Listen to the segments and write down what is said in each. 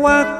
qua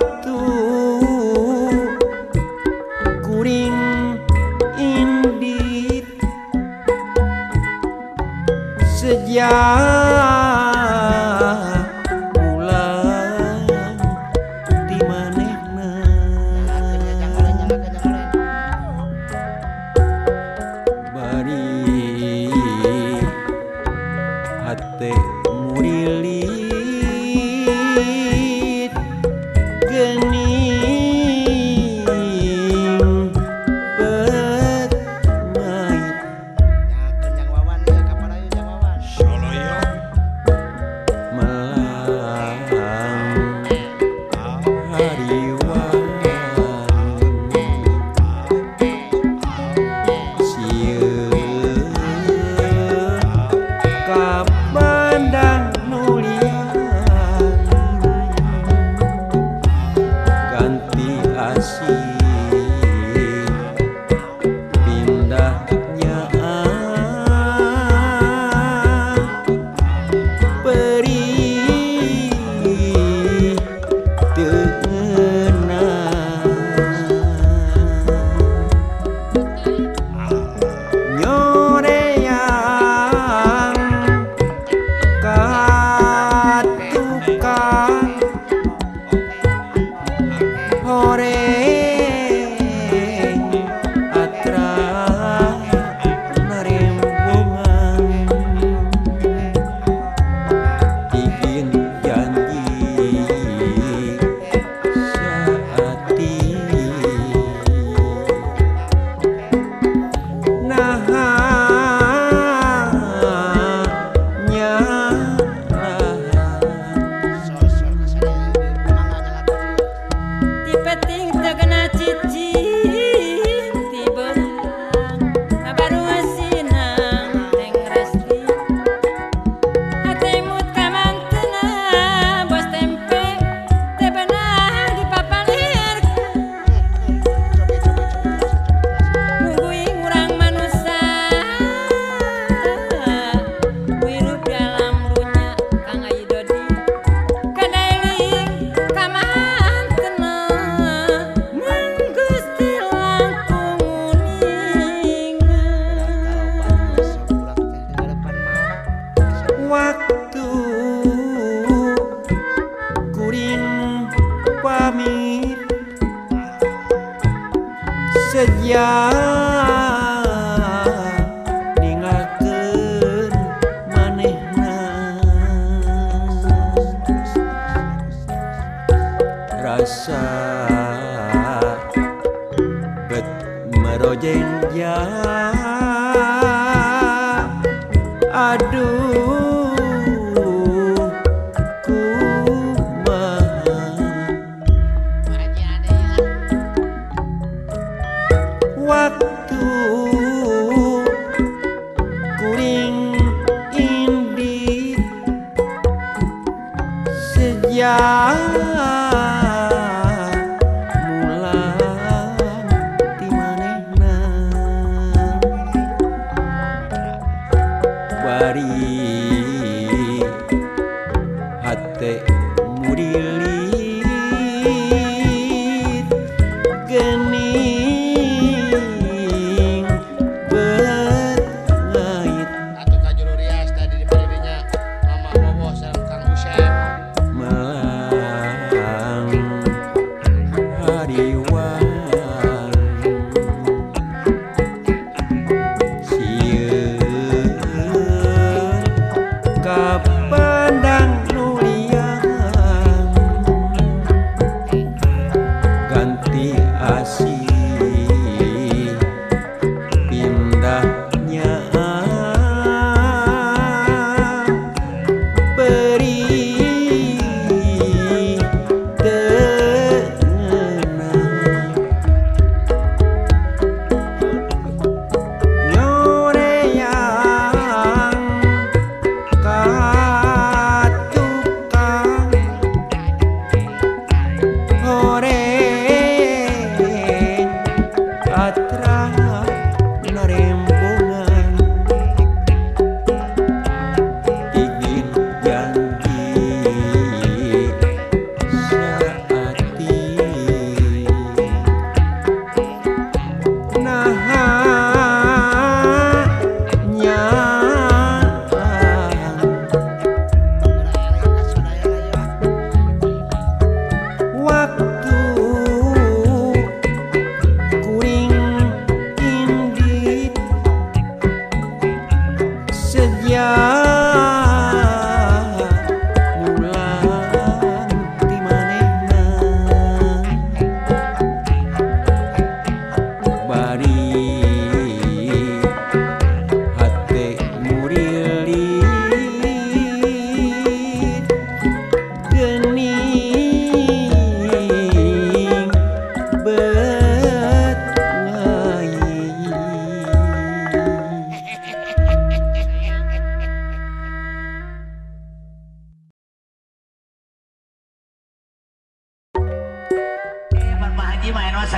ning manehkan rasa meoj aduh tuh puring Ibri sejajaklang dimaneh na wari acaba.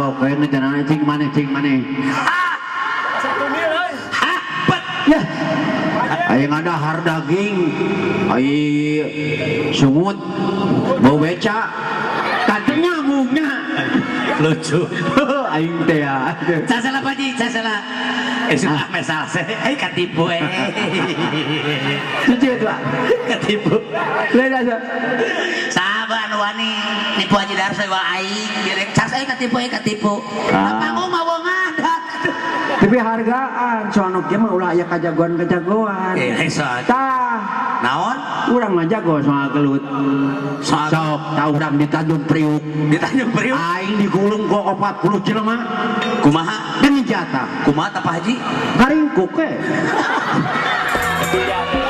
ya. Ayo nga dahar daging, sungut. sungot, beca. tantenya mungnya. Lucu. Ayo teh ya. pagi, paji, Eh sudah mesal se, eh katipu eh. Cuci itu ah. Lihat aja. Saban wani. Tipu aja dar saya aing direk cas aing katipu aing katipu apa ngomong mau ngada tapi hargaan soal nu mah ulah aya kajagoan kajagoan eh, eh soal tah naon urang mah jago soal gelut soal sok tah urang di Tanjung Priuk di Tanjung Priuk aing digulung go 40 jelema kumaha demi jatah kumaha tah Pak Haji karingkuk ke. Eh.